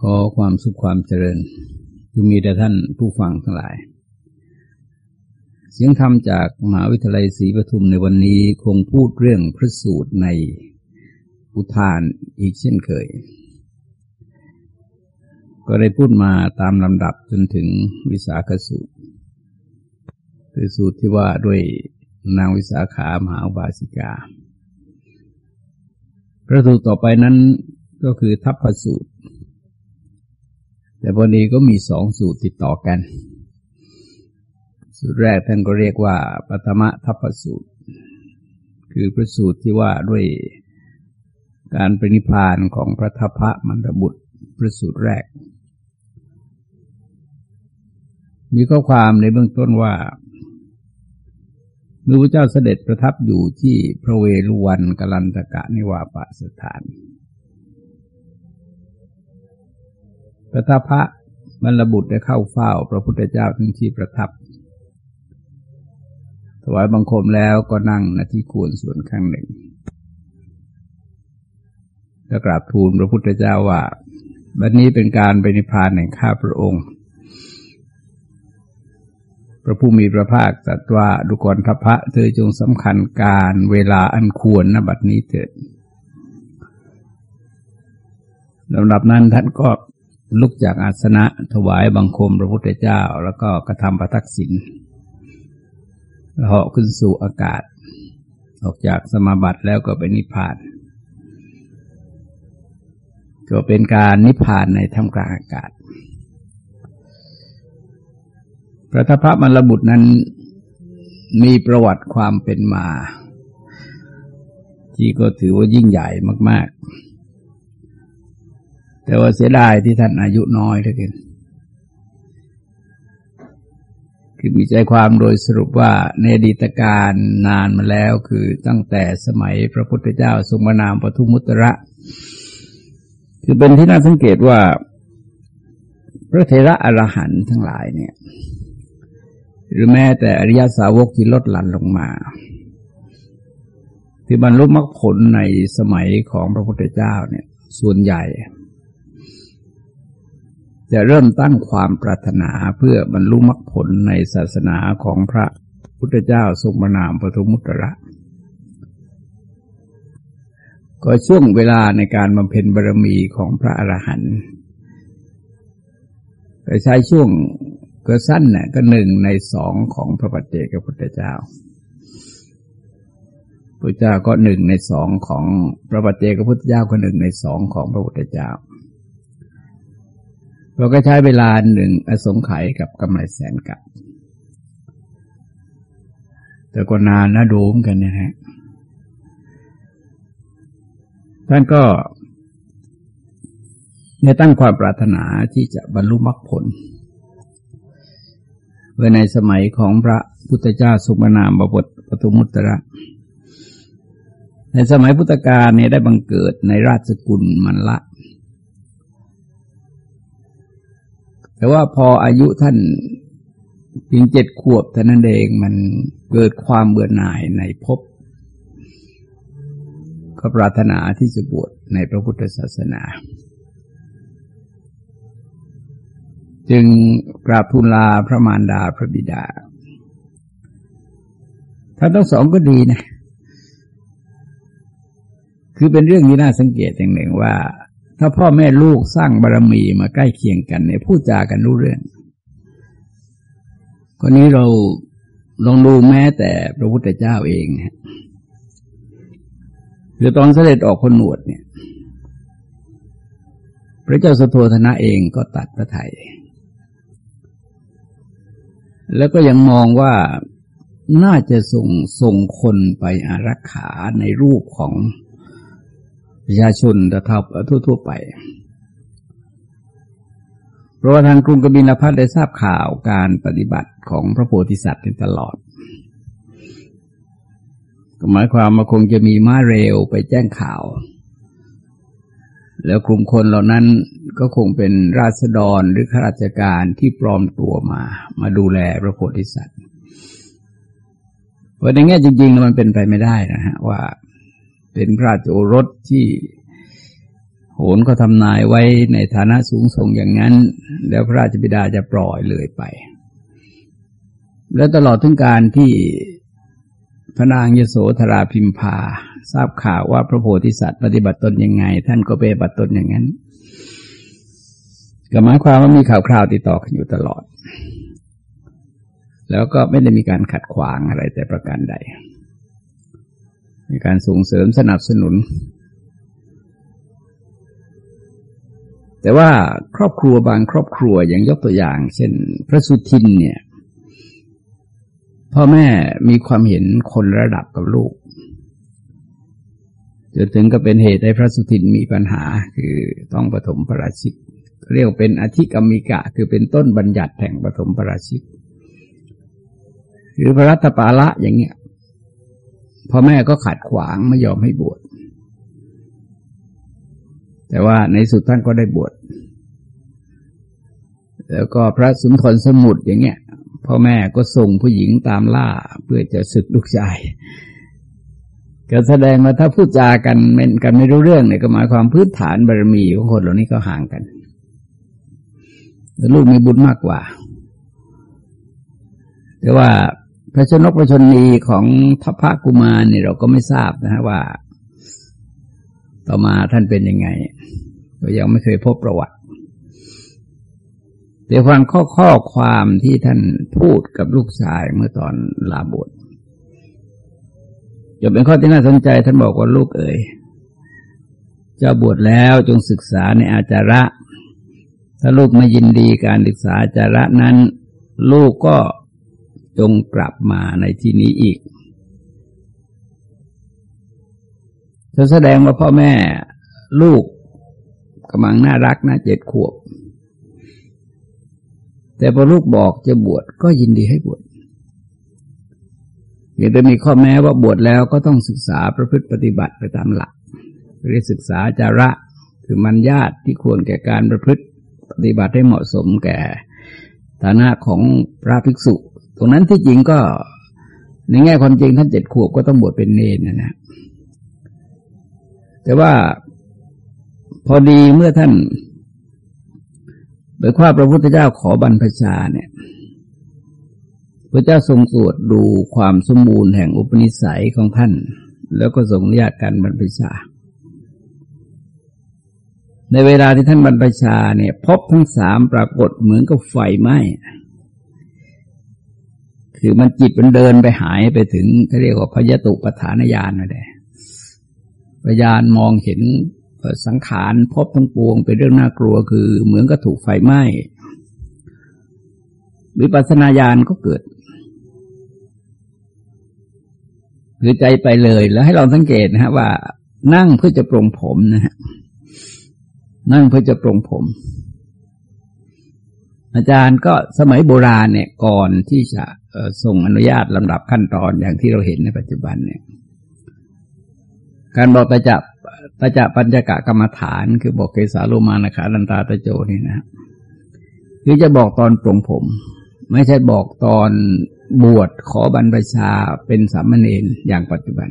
ขอความสุขความเจริญจะมีแต่ท่านผู้ฟังทั้งหลาย เสียงธรรมจากมหาวิทยาลัยศรีปทุมในวันนี้คงพูดเรื่องพระสูตรในอุทานอีกเช่นเคย ก็ได้พูดมาตามลำดับจนถึงวิสาขสูตร คือสูตรที่ว่าด้วยนางวิสาขามหาบาสิกา พระสูตรต่อไปนั้นก็คือทัพพสูตร แต่พอดีก็มีสองสูตรติดต่อกัน สูตรแรกท่านก็เรียกว่าปฐมทัพสูตร คือพระสูตรที่ว่าด้วยการปรินิพานของพระทัพพระมันรบุตรพระสูตรแรก มีข้อความในเบื้องต้นว่าเมื่อพระเจ้าเสด็จประทับอยู่ที่พระเวฬุวันกลันตกะนิวาปสถาน พระทัพพระมันระบุตรได้เข้าเฝ้า พระพุทธเจ้าถึงที่ประทับ ถวายบังคมแล้วก็นั่งณที่ควรส่วนข้างหนึ่งแล้วกราบทูลพระพุทธเจ้าว่า บัดนนี้เป็นการไปนิพพานแห่งข้าพระองค์ พระผู้มีพระภาคตรัสว่าดุกรทัพพระเธอจงสำคัญการเวลาอันควรณบัดนี้เถิดลำดับนั้นท่านก็ ลุกจากอาสนะถวายบังคมพระพุทธเจ้า แล้วก็กระทำประทักษิณเหาะขึ้นสู่อากาศ ออกจากสมาบัติแล้วก็เป็นนิพพาน ก็เป็นการนิพพานในท่ามกลางอากาศ พระทัพพระมรบุตรนั้นมีประวัติความเป็นมา ที่ก็ถือว่ายิ่งใหญ่มาก ๆ แต่ว่าเสียดายที่ท่านอายุน้อยเหลือเกินคือมีใจความโดยสรุปว่าในอดีตการนานมาแล้วคือตั้งแต่สมัยพระพุทธเจ้าทรงมานามปทุมุตระ คือเป็นที่น่าสังเกตว่า พระเทระอรหันต์ทั้งหลายเนี่ย หรือแม้แต่อริยสาวกที่ลดหลั่นลงมา ที่บรรลุมรรคผลในสมัยของพระพุทธเจ้าเนี่ย ส่วนใหญ่ จะเริ่มตั้งความปรารถนาเพื่อบรรลุมรรคผลในศาสนาของพระพุทธเจ้าทรงประนามปฐมุตระก็ช่วงเวลาในการบำเพ็ญบารมีของพระอรหันต์ก็ใช้ช่วงก็สั้นน่ะก็หนึ่งในสองของพระปัจเจกพุทธเจ้าพระเจ้าก็หนึ่งในสองของพระปัจเจกพุทธเจ้าก็หนึ่งในสองของพระพุทธเจ้า เราก็ใช้เวลาหนึ่งอสงไขยกับกำไรแสนกับแต่ก็นานนะดูมกันนะฮะท่านก็ได้ตั้งความปรารถนาที่จะบรรลุมรรคผลไวในสมัยของพระพุทธเจ้าสุมนามบทปตุมุตระ ในสมัยพุทธกาลเนี่ยได้บังเกิดในราชสกุลมันละ แต่ว่าพออายุท่านเพียงเจ็ดขวบท่านั้นเองมันเกิดความเบื่อหน่ายในภพก็ปรารถนาที่จะบวชในพระพุทธศาสนา จึงกราบทูลลาพระมารดาพระบิดาท่านทั้งสองก็ดีนะ คือเป็นเรื่องที่น่าสังเกตอย่างหนึ่งว่า ถ้าพ่อแม่ลูกสร้างบารรมีมาใกล้เคียงกันเนี่ยพูดจากันรู้เรื่องคนนี้เราลองดูแม้แต่พระพุทธเจ้าเองคือตอนเสด็จออกคนหนวดเนี่ย พระเจ้าสโธธนะเองก็ตัดพระไทย แล้วก็ยังมองว่าน่าจะส่งส่งคนไปอารักขาในรูปของ ประชาชนตะทับทั่ว ๆ ไป เพราะว่าทางกรุงกบิลพัทได้ทราบข่าวการปฏิบัติของพระโพธิสัตว์ตลอดหมายความว่าคงจะมีม้าเร็วไปแจ้งข่าว แล้วกลุ่มคนเหล่านั้นก็คงเป็นราษฎรหรือข้าราชการที่ปลอมตัวมา มาดูแลพระโพธิสัตว์เพราในแง่จริงๆมันเป็นไปไม่ได้นะฮะว่า เป็นราชโอรสที่โหนก็ทำนายไว้ในฐานะสูงส่งอย่างนั้น แล้วพระราชบิดาจะปล่อยเลยไป แล้วตลอดถึงการที่พระนางยโสธราพิมพา ทราบข่าวว่าพระโพธิสัตว์ปฏิบัติตนยังไง ท่านก็ไปปฏิบัติตนอย่างนั้นก็หมายความว่ามีข่าวคราวติดต่อกันอยู่ตลอด แล้วก็ไม่ได้มีการขัดขวางอะไรแต่ประการใด มีการส่งเสริมสนับสนุน แต่ว่าครอบครัวบางครอบครัวอย่างยกตัวอย่าง เช่น พระสุทินเนี่ยพ่อแม่มีความเห็นคนระดับกับลูกจนถึงก็เป็นเหตุให้พระสุทินมีปัญหา คือต้องปฐมประราชิกเรียกเป็นอธิกรรมิกะ คือเป็นต้นบัญญัติแห่งปฐมประราชิก หรือพระรัตปาละอย่างเงี้ย พ่อแม่ก็ขัดขวางไม่ยอมให้บวช แต่ว่าในสุดท่านก็ได้บวช แล้วก็พระสุนทรสมุทรอย่างเงี้ย พ่อแม่ก็ส่งผู้หญิงตามล่าเพื่อจะสึกลูกชายก็แสดงว่าถ้าพูดจากันเม็นกันไม่รู้เรื่องเนี่ยก็หมายความพื้นฐานบารมีของคนเหล่านี้ก็ห่างกัน ลูกมีบุญมากกว่า แต่ว่า พระชนกพระชนีของทัพพระกุมารเนี่ยเราก็ไม่ทราบนะฮะว่า ต่อมาท่านเป็นยังไงก็ยังไม่เคยพบประวัติเดี๋ยวฟังข้อข้อความที่ท่านพูดกับลูกชายเมื่อตอนลาบวชจะเป็นข้อที่น่าสนใจท่านบอกว่าลูกเอ๋ยเจ้าบวชแล้วจงศึกษาในอาจาระ ถ้าลูกไม่ยินดีการศึกษาอาจาระนั้น ลูกก็ จงกลับมาในที่นี้อีกจะแสดงว่าพ่อแม่ลูกกำลังน่ารักน่าเจ็ดขวบ แต่พอลูกบอกจะบวชก็ยินดีให้บวชเพียงแต่มีข้อแม้ว่าบวชแล้วก็ต้องศึกษาประพฤติปฏิบัติไปตามหลัก เรียกศึกษาจาระคือมันญาติที่ควรแก่การประพฤติปฏิบัติให้เหมาะสมแก่ฐานะของพระภิกษุ ตรงนั้นที่จริงก็ในแง่ความจริงท่านเจ็ดขวบก็ต้องบวชเป็นเนรนะนะ แต่ว่าพอดีเมื่อท่านโดยว่าพระพุทธเจ้าขอบรรพชาเนี่ย พระเจ้าทรงตรวจดูความสมบูรณ์แห่งอุปนิสัยของท่าน แล้วก็ทรงอนุญาตการบรรพชา ในเวลาที่ท่านบรรพชาเนี่ย พบทั้งสามปรากฏเหมือนกับไฟไหม้ คือมันจิตมันเดินไปหายไปถึงเขาเรียกว่าพยตุปฐานญาณนั่นแหละพยามองเห็นสังขารพบทั้งปวงเป็นเรื่องน่ากลัว คือเหมือนกับถูกไฟไหม้วิปัสสนาญาณก็เกิดคือใจไปเลยแล้วให้เราสังเกตนะฮะว่า นั่งเพื่อจะปรงผมนะฮะนั่งเพื่อจะปรงผม อาจารย์ก็สมัยโบราณเนี่ยก่อนที่จะส่งอนุญาตลำดับขั้นตอนอย่างที่เราเห็นในปัจจุบันเนี่ยการบอกตะจับตาจะปัญจกะกรรมฐาน คือบอกเกสาโลมานะขาลันตาตะโจนี่นะคือจะบอกตอนปรงผม ไม่ใช่บอกตอนบวชขอบรรพชาเป็นสามเณรอย่างปัจจุบัน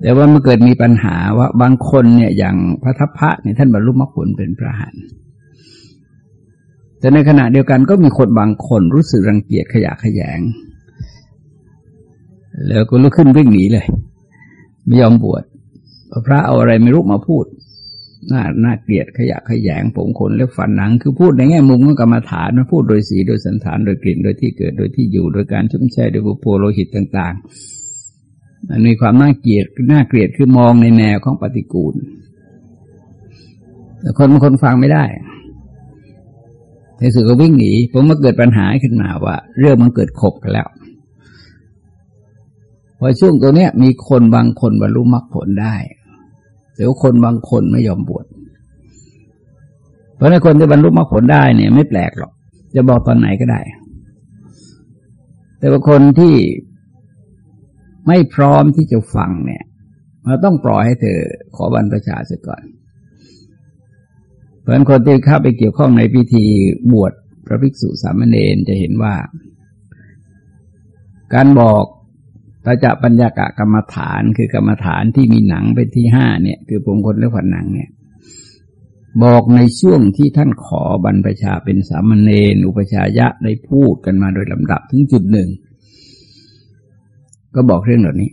แต่ว่าเมื่อเกิดมีปัญหาว่าบางคนเนี่ยอย่างพระทัพพระเนี่ยท่านบรรลุมรรคผลเป็นพระหัน แต่ในขณะเดียวกันก็มีคนบางคนรู้สึกรังเกียจขยะขยง แล้วก็ลุกขึ้นวิ่งหนีเลย ไม่ยอมบวชพระเอาอะไรไม่รู้มาพูดน่าน่าเกลียดขยะขยงผมขนเล็บฝันหนัง คือพูดในแง่มุมของกรรมฐานนะพูดโดยสีโดยสันฐานโดยกลิ่นโดยที่เกิดโดยที่อยู่โดยการชุ่มแช่โดยบุโพโลหิตต่าง ๆ มันมีความน่าเกลียดน่าเกลียดคือมองในแนวของปฏิกูลแต่คนบางคนฟังไม่ได้ ในสุดก็วิ่งหนีผมมาเกิดปัญหาขึ้นมาว่า เรื่องมันเกิดขบกันแล้วพอช่วงตัวเนี้ย มีคนบางคนบรรลุมรรคผลได้แต่ว่าคนบางคนไม่ยอมบวชเพราะในคนที่บรรลุมรรคผลได้เนี่ย ไม่แปลกหรอก จะบอกตอนไหนก็ได้ แต่ว่าคนที่ไม่พร้อมที่จะฟังเนี่ยเราต้องปล่อยให้เธอขอบรรพชาเสียก่อน เพราะคนที่เข้าไปเกี่ยวข้องในพิธีบวชพระภิกษุสามเณรจะเห็นว่า การบอกตาจะปัญญากะกรรมฐานคือกรรมฐานที่มีหนังเป็นที่ห้าเนี่ย คือผมคนและผันหนังเนี่ย บอกในช่วงที่ท่านขอบรรพชาเป็นสามเณรอุปชายะได้พูดกันมาโดยลำดับถึงจุดหนึ่ง ก็บอกเรื่องเหล่านี้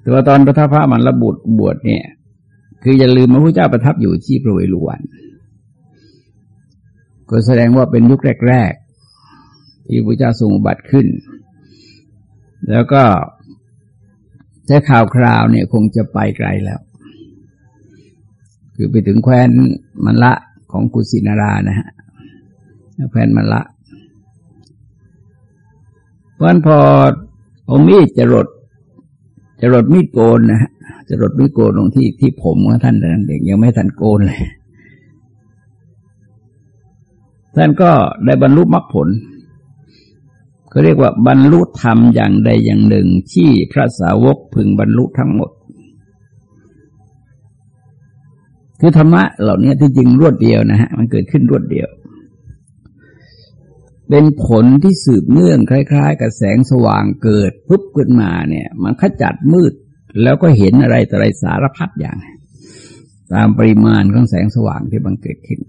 แต่ว่าตอนประทับพระมันระบุบวชเนี่ย คืออย่าลืมพระพุทธเจ้าประทับอยู่ที่พระเวฬุวันก็แสดงว่าเป็นยุคแรก ๆ ที่พระเจ้าทรงบัติขึ้น แล้วก็ใช้ข่าวคราวเนี่ยคงจะไปไกลแล้ว คือไปถึงแคว้นมันละของกุสินารานะฮะแคว้นมันละเพราะนั้นพอเอามีดจะรดจะรดมีดโกนนะฮะ จะรดมีดโกนตรงที่ที่ผมของท่านนั่นเองยังไม่ทันโกนเลย ท่านก็ได้บรรลุมรรคผลก็เรียกว่าบรรลุธรรมอย่างใดอย่างหนึ่งที่พระสาวกพึงบรรลุทั้งหมด คือธรรมะเหล่านี้ที่จริงรวดเดียวนะฮะมันเกิดขึ้นรวดเดียว เป็นผลที่สืบเนื่องคล้าย ๆ กับแสงสว่างเกิดปุ๊บขึ้นมาเนี่ย มันขจัดมืด แล้วก็เห็นอะไรต่อะไรสารพัดอย่าง ตามปริมาณของแสงสว่างที่บังเกิดขึ้น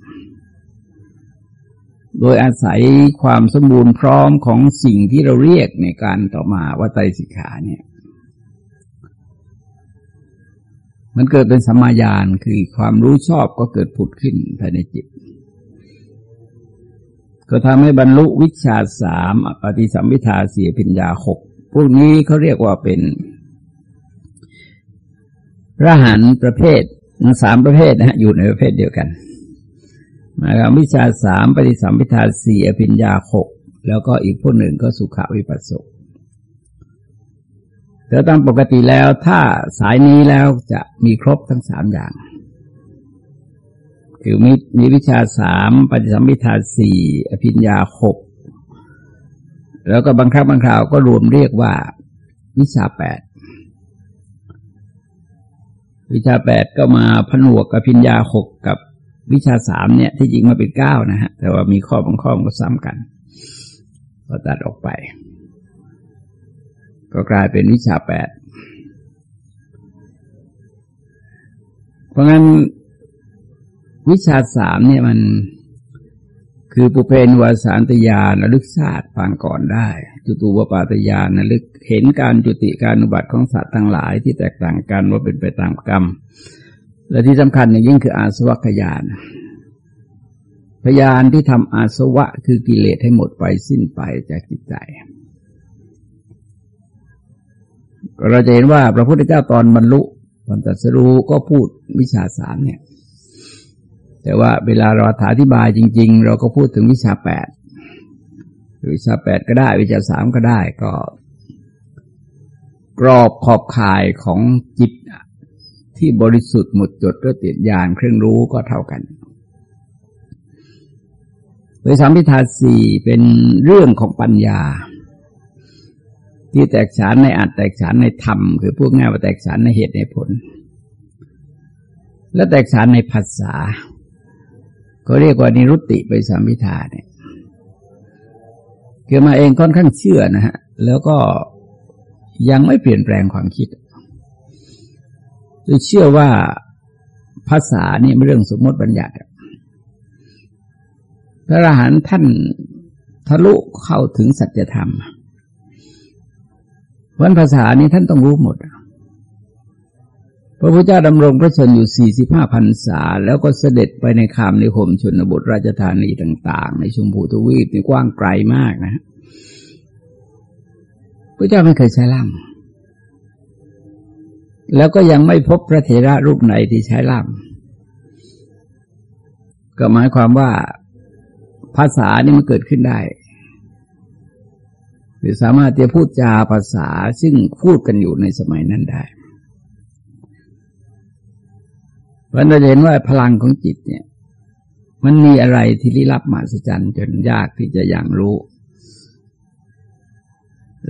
โดยอาศัยความสมบูรณ์พร้อมของสิ่งที่เราเรียกในการต่อมาว่าไตรสิกขาเนี่ย มันเกิดเป็นสมาญาณคือความรู้ชอบก็เกิดผุดขึ้นภายในจิตก็ทำให้บรรลุวิชาสามปฏิสัมพิทาเสียพิญญาหกพวกนี้เขาเรียกว่าเป็น พระหันประเภทสามประเภทนะฮะอยู่ในประเภทเดียวกันนะครับวิชาสามปฏิสัมพิทาสี่อภิญญาหกแล้วก็อีกพวกหนึ่งก็สุขวิปัสสกแต่ตามปกติแล้วถ้าสายนี้แล้วจะมีครบทั้งสามอย่าง คือมีมีวิชาสามปฏิสัมพิทาสี่อภิญญาหกแล้วก็บางครั้งบางคราวก็รวมเรียกว่าวิชาแปด วิชาแปดก็มาผนวกกับพิญญาหกกับวิชาสามเนี่ย ที่จริงมาเป็นเก้านะฮะแต่ว่ามีข้อบางข้อมันก็ซ้ำกัน ก็ตัดออกไป ก็กลายเป็นวิชาแปดเพราะงั้นวิชาสามเนี่ยมันคือปุเพนวาสานตยานระลึกชาติปางก่อนได้ จุตูวปาตยานระลึกเห็นการจุติการอุบัติของสัตว์ทั้งหลายที่แตกต่างกันว่าเป็นไปตามกรรม และที่สำคัญอย่างยิ่งคืออาสวัคยานพยานที่ทำอาสวะคือกิเลสให้หมดไปสิ้นไปจากจิตใจ เราจะเห็นว่าพระพุทธเจ้าตอนบรรลุตอนตัดสรู้ก็พูดวิชาสามเนี่ย แต่ว่าเวลาเราอธิบายจริง ๆ เราก็พูดถึงวิชาแปด วิชาแปดก็ได้ วิชาสามก็ได้ก็ กรอบขอบข่ายของจิตที่บริสุทธิ์หมดจดก็ติดญาณเครื่องรู้ก็เท่ากันโดยสามพิธาสี่เป็นเรื่องของปัญญา ที่แตกฉานในอัตแตกฉานในธรรม คือพวกง่ายว่าแตกฉานในเหตุในผล และแตกฉานในภาษา ก็เรียกว่านิรุตติไปสามพิธาเนี่ย คือมาเองค่อนข้างเชื่อนะฮะ แล้วก็ยังไม่เปลี่ยนแปลงความคิดคือเชื่อว่าภาษานี่ไม่เรื่องสมมติบัญญัติ พระอรหันต์ท่านทะลุเข้าถึงสัจธรรมวันภาษานี้ท่านต้องรู้หมด พระพุทธเจ้าดำรงพระชนอยู่สี่สิบห้าพันษา แล้วก็เสด็จไปในคามในห่มชนบทราชธานีต่าง ๆ ในชมพูทวีปนี่กว้างไกลมากนะพระเจ้าไม่เคยใช้ล่ามแล้วก็ยังไม่พบพระเถระรูปไหนที่ใช้ล่ามก็หมายความว่าภาษานี่มันเกิดขึ้นได้ หรือสามารถจะพูดจาภาษาซึ่งพูดกันอยู่ในสมัยนั้นได้ เพราะเราเห็นว่าพลังของจิตเนี่ย มันมีอะไรที่ลี้ลับมหัศจรรย์จนยากที่จะยังรู้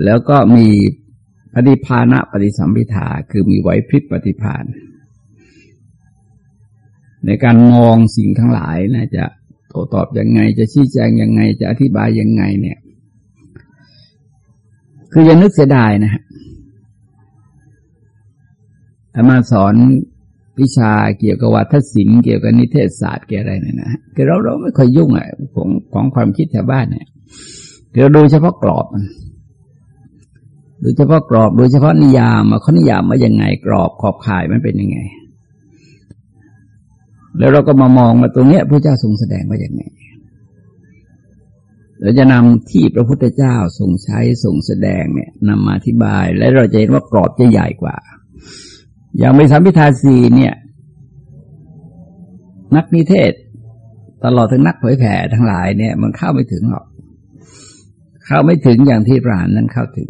แล้วก็มีปฏิภาณะปฏิสัมพิทาคือมีไหวพริบปฏิภาณ ในการมองสิ่งทั้งหลายนะจะโตตอบยังไง จะชี้แจงยังไง จะอธิบายยังไงเนี่ย คือยังนึกเสียดายนะฮะอามาสอน วิชาเกี่ยวกับวัฒศิลป์เกี่ยวกับนิเทศศาสตร์เกี่ยวอะไรเนี่ยนะคือเราเราไม่ค่อยยุ่งอะของของความคิดชาวบ้านเนี่ยเราดูเฉพาะกรอบมันโดยเฉพาะกรอบโดยเฉพาะนิยามเขานิยามว่ายังไงกรอบขอบข่ายมันเป็นยังไง แล้วเราก็มามองมาตรงเนี้ยพระเจ้าทรงแสดงว่าอย่างไงเราจะนำที่พระพุทธเจ้าทรงใช้ทรงแสดงเนี่ยนำมาอธิบาย และเราจะเห็นว่ากรอบจะใหญ่กว่า อย่างในสามพิธาสีเนี่ย นักนิเทศ ตลอดถึงนักเผยแผ่ทั้งหลายเนี่ย มันเข้าไม่ถึงหรอก เข้าไม่ถึงอย่างที่พระหานนั้นเข้าถึง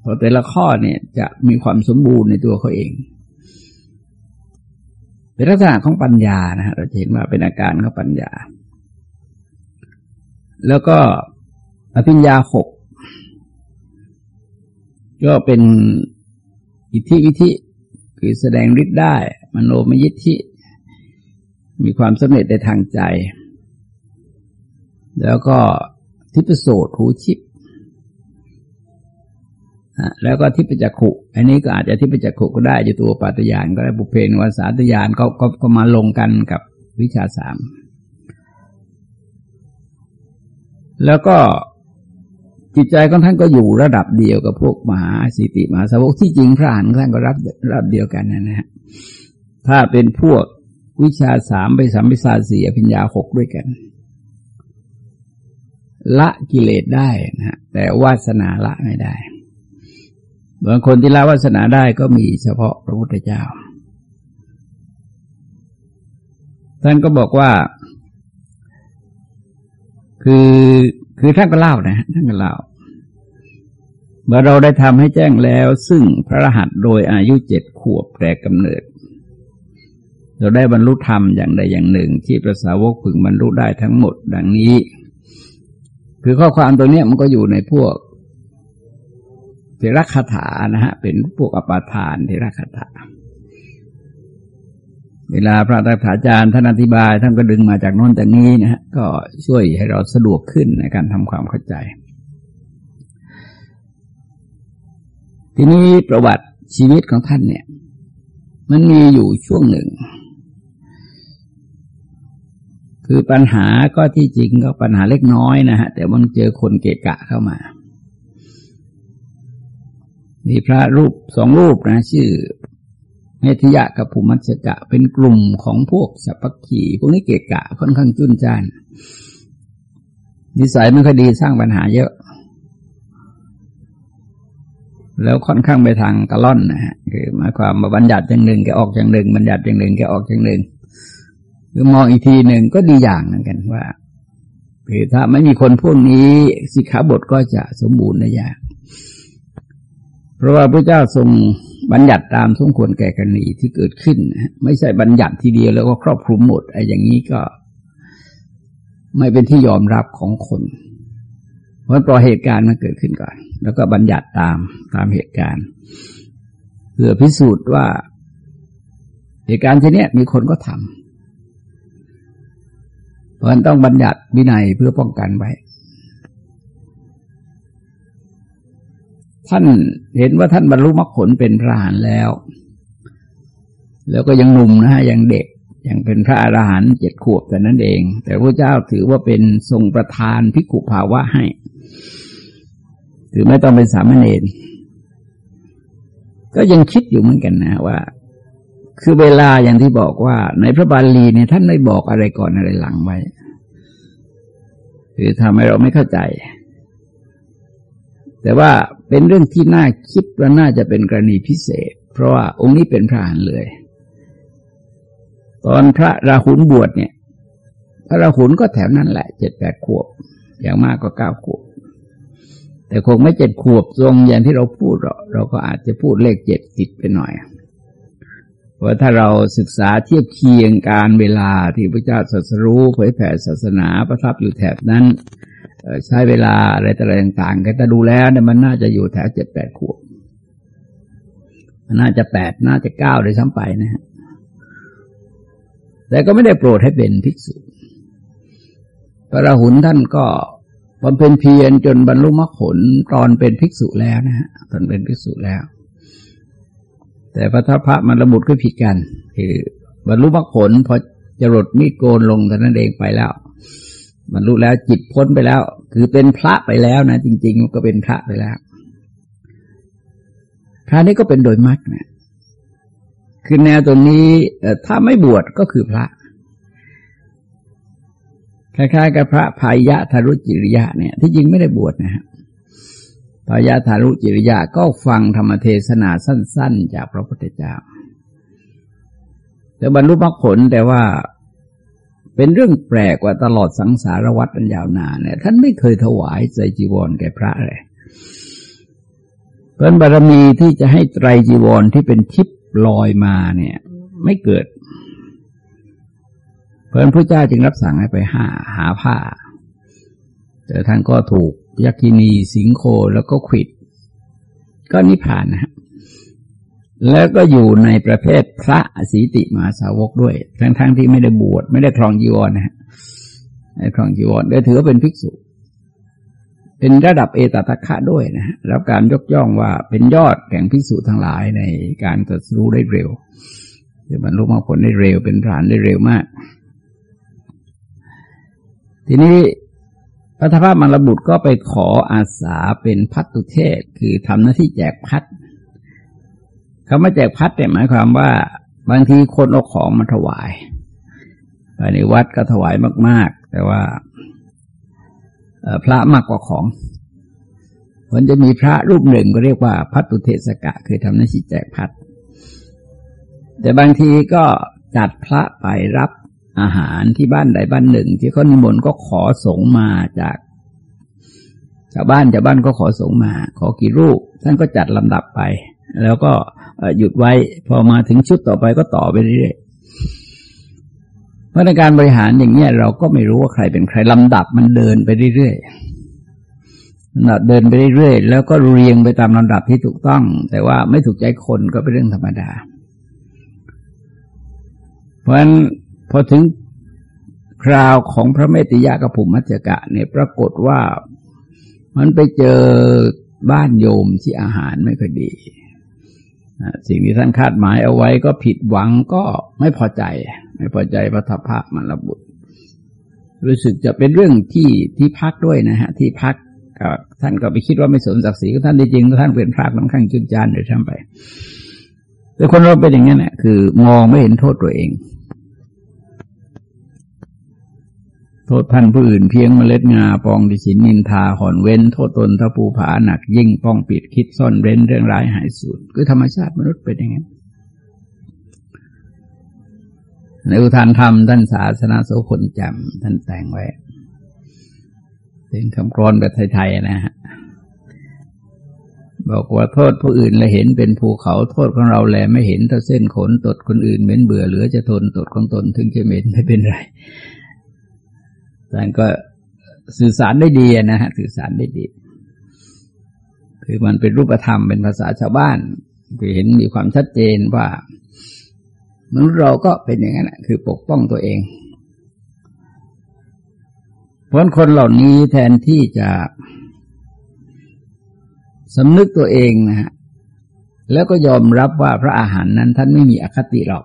เพราะแต่ละข้อเนี่ยจะมีความสมบูรณ์ในตัวเขาเองเป็นลักษณะของปัญญานะฮะเราเห็นว่าเป็นอาการของปัญญา แล้วก็อภิญญาหกก็เป็น อิทธิวิธิคือแสดงฤทธิ์ได้ มโนมยิทธิ มีความสำเร็จในทางใจ แล้วก็ทิพโสตหูชิปแล้วก็ทิพจักขุ อันนี้ก็อาจจะทิพจักขุก็ได้อยู่ตัวปัตยานก็ได้บุเพนวสาตยานก็ก็ก็มาลงกันกับวิชาสาม แล้วก็ จิตใจของท่านก็อยู่ระดับเดียวกับพวกมหาสิติมหาสาวกที่จริงพระอานท่านก็รับระดับเดียวกันนะฮะถ้าเป็นพวกวิชาสามไปสามวิชาสี่พิญญาหกด้วยกัน ละกิเลสได้นะฮะแต่วาสนาละไม่ได้บางคนที่ละวาสนาได้ก็มีเฉพาะพระพุทธเจ้า ท่านก็บอกว่า คือ คือท่านก็เล่านะท่านก็เล่าเมื่อเราได้ทำให้แจ้งแล้ว ซึ่งพระรหัสโดยอายุเจ็ดขวบแต่กำเนิด เราได้บรรลุธรรมอย่างใดอย่างหนึ่ง ที่พระสาวกพึงบรรลุได้ทั้งหมดดังนี้ คือข้อความตัวนี้มันก็อยู่ในพวกเทระคาถานะฮะเป็นพวกอปาทานเทระคาถา เวลาพระตถาจารย์ท่านอธิบาย ท่านก็ดึงมาจากโน้นจากนี้นะฮะก็ช่วยให้เราสะดวกขึ้นในการทำความเข้าใจ ทีนี้ประวัติชีวิตของท่านเนี่ย มันมีอยู่ช่วงหนึ่ง คือปัญหาก็ที่จริงก็ปัญหาเล็กน้อยนะฮะ แต่มันเจอคนเกะกะเข้ามามีพระรูปสองรูปนะ ชื่อ เมธิยะกับภูมัชกะ เป็นกลุ่มของพวกสัพพคีพวกนี้เกะกะค่อนข้างจุนจานนิสัยไม่ค่อยดีสร้างปัญหาเยอะ แล้วค่อนข้างไปทางกระล่อนนะฮะคือหมายความมาบัญญัติอย่างหนึ่งแกออกอย่างหนึ่งบัญญัติอย่างหนึ่งแกออกอย่างหนึ่งคือมองอีกทีหนึ่งก็ดีอย่างเหมือนกันว่าคือถ้าไม่มีคนพวกนี้สิกขาบทก็จะสมบูรณ์นะยาก เพราะว่าพระเจ้าทรง บัญญัติตามสมควรแก่กรณีที่เกิดขึ้น ไม่ใช่บัญญัติทีเดียวแล้วก็ครอบคลุมหมดไอ้อย่างนี้ก็ ไม่เป็นที่ยอมรับของคนเพราะปล่อยเหตุการณ์มันเกิดขึ้นก่อน แล้วก็บัญญัติตามตามเหตุการณ์เพื่อพิสูจน์ว่าเหตุการณ์ที่นนี้มีคนก็ทำเพราะฉะนั้นต้องบัญญัติวินัยเพื่อป้องกันไว้ ท่านเห็นว่าท่านบรรลุมรรคผลเป็นพระอรหันต์แล้ว แล้วก็ยังหนุ่มนะฮะยังเด็กยังเป็นพระอรหันต์เจ็ดขวบแต่นั้นเอง แต่พระเจ้าถือว่าเป็นทรงประทานพิกุภาวะให้ถือไม่ต้องเป็นสามเณรก็ยังคิดอยู่เหมือนกันนะว่า คือเวลาอย่างที่บอกว่า ในพระบาลีเนี่ยท่านไม่บอกอะไรก่อนอะไรหลังไว้ คือทำให้เราไม่เข้าใจ แต่ว่าเป็นเรื่องที่น่าคิดว่าน่าจะเป็นกรณีพิเศษ เพราะว่าองค์นี้เป็นพระอานเลย ตอนพระราหุลบวชเนี่ย พระราหุลก็แถวนั้นแหละเจ็ดแปดขวบ อย่างมากก็เก้าขวบ แต่คงไม่เจ็ดขวบทรงอย่างที่เราพูดเราเราก็อาจจะพูดเลขเจ็ดติดไปหน่อยเพราะถ้าเราศึกษาเทียบเคียงการเวลาที่พระเจ้าสัสรู้เผยแผ่ศาสนาประทับอยู่แถบนั้น ใช้เวลาอะไรต่างๆก็จะดูแล้วเนี่ยมันน่าจะอยู่แถวเจ็ดแปดขวบน่าจะแปดน่าจะเก้าเลยซ้ำไปนะฮะแต่ก็ไม่ได้โปรดให้เป็นภิกษุพระราหุลท่านก็บำเพ็ญเพียรจนบรรลุมรรคผลตอนเป็นภิกษุแล้วนะฮะตอนเป็นภิกษุแล้ว แต่พระทัพพระมันระบุก็ผิดกัน คือบรรลุมรรคผลพอจะรดมีดโกนลงแต่นั้นเองไปแล้ว บรรลุแล้วจิตพ้นไปแล้ว คือเป็นพระไปแล้วนะจริง ๆ ก็เป็นพระไปแล้ว พระนี่ก็เป็นโดยมรรคนะคือแนวตรงนี้ถ้าไม่บวชก็คือพระคล้ายๆกับพระพายะทารุจิริยะเนี่ย ที่จริงไม่ได้บวชนะฮะพายะทารุจิริยะก็ฟังธรรมเทศนาสั้น ๆ จากพระพุทธเจ้าแต่บรรลุมรรคผลแต่ว่า เป็นเรื่องแปลกว่าตลอดสังสารวัฏอันยาวนานเนี่ยท่านไม่เคยถวายใจจีวรแก่พระเลยเพราะบารมีที่จะให้ไตรจีวรที่เป็นทิพย์ลอยมาเนี่ย ไม่เกิด เพราะพระเจ้าจึงรับสั่งให้ไปหาหาผ้า แต่ท่านก็ถูกยักษินีสิงโคแล้วก็ขิด ก็นิพพานนะฮะ แล้วก็อยู่ในประเภทพระสีติมาสาวกด้วย ทั้งๆทที่ไม่ได้บวชไม่ได้ครองจีวรนะฮะไม่ครองจีวรได้ถือว่าเป็นภิกษุ เป็นระดับเอตตะคะด้วยนะฮะรับการยกย่องว่าเป็นยอดแห่งภิกษุทั้งหลายในการตรัสรู้ได้เร็วจะบรรลุมรรคผลได้เร็วเป็นผานได้เร็วมาก ทีนี้พระธาตุมรบุตรก็ไปขออาสาเป็นพัตตุเทศ คือทำหน้าที่แจกพัด คำว่าแจกพัดเนี่ยหมายความว่า บางทีคนเอาของมาถวายไปในวัดก็ถวายมาก ๆ แต่ว่าพระมากกว่าของมันจะมีพระรูปหนึ่งก็เรียกว่าพัตตุเทศกะ คือทำหน้าที่แจกพัด แต่บางทีก็จัดพระไปรับอาหารที่บ้านใดบ้านหนึ่ง ที่เขานิมนต์ก็ขอสงมาจากชาวบ้านชาวบ้านก็ขอสงมา ขอกี่รูป ท่านก็จัดลำดับไป แล้วก็หยุดไว้ พอมาถึงชุดต่อไปก็ต่อไปเรื่อยๆเพราะในการบริหารอย่างนี้เราก็ไม่รู้ว่าใครเป็นใครลำดับมันเดินไปเรื่อยๆลำดับเดินไปเรื่อยๆแล้วก็เรียงไปตามลำดับที่ถูกต้อง แต่ว่าไม่ถูกใจคนก็เป็นเรื่องธรรมดา เพราะฉะนั้นพอถึงคราวของพระเมติยากภูมิมัจจกะเนี่ยปรากฏว่ามันไปเจอบ้านโยมที่อาหารไม่ค่อยดี สิ่งที่ท่านคาดหมายเอาไว้ก็ผิดหวังก็ไม่พอใจ ไม่พอใจพระทัพพระมันระบุรู้สึกจะเป็นเรื่องที่ที่พักด้วยนะฮะ ที่พักท่านก็ไปคิดว่าไม่สมศักดิ์ศรีท่านจริงๆท่านเป็นพระค่อนข้างจุนจานเดยทั้งไปแต่คนเราเป็นอย่างนี้แหละคือมองไม่เห็นโทษตัวเอง โทษท่านผู้อื่นเพียงเมล็ดงาปองดิฉินนินทาหอนเว้น โทษตนถ้าภูผาหนักยิ่งป้องปิดคิดซ่อนเร้นเรื่องร้ายหายสูญคือธรรมชาติมนุษย์เป็นอย่างนี้ในอุทานธรรมท่านศาสนาโสพลจำท่านแต่งไว้ เป็นคำกรอนแบบไทยๆนะฮะบอกว่าโทษผู้อื่นละเห็นเป็นภูเขาโทษของเราแลไม่เห็นถ้าเส้นขนตดคนอื่นเหม็นเบื่อเหลือจะทนตดของตนถึงจะเหม็นไม่เป็นไร ท่านก็สื่อสารได้ดีนะฮะสื่อสารได้ดี คือมันเป็นรูปธรรมเป็นภาษาชาวบ้านคือเห็นมีความชัดเจนว่ามนุษย์เราก็เป็นอย่างนั้นคือปกป้องตัวเองเพราะคนเหล่านี้แทนที่จะสำนึกตัวเองนะฮะแล้วก็ยอมรับว่าพระอาหารนั้นท่านไม่มีอคติหรอก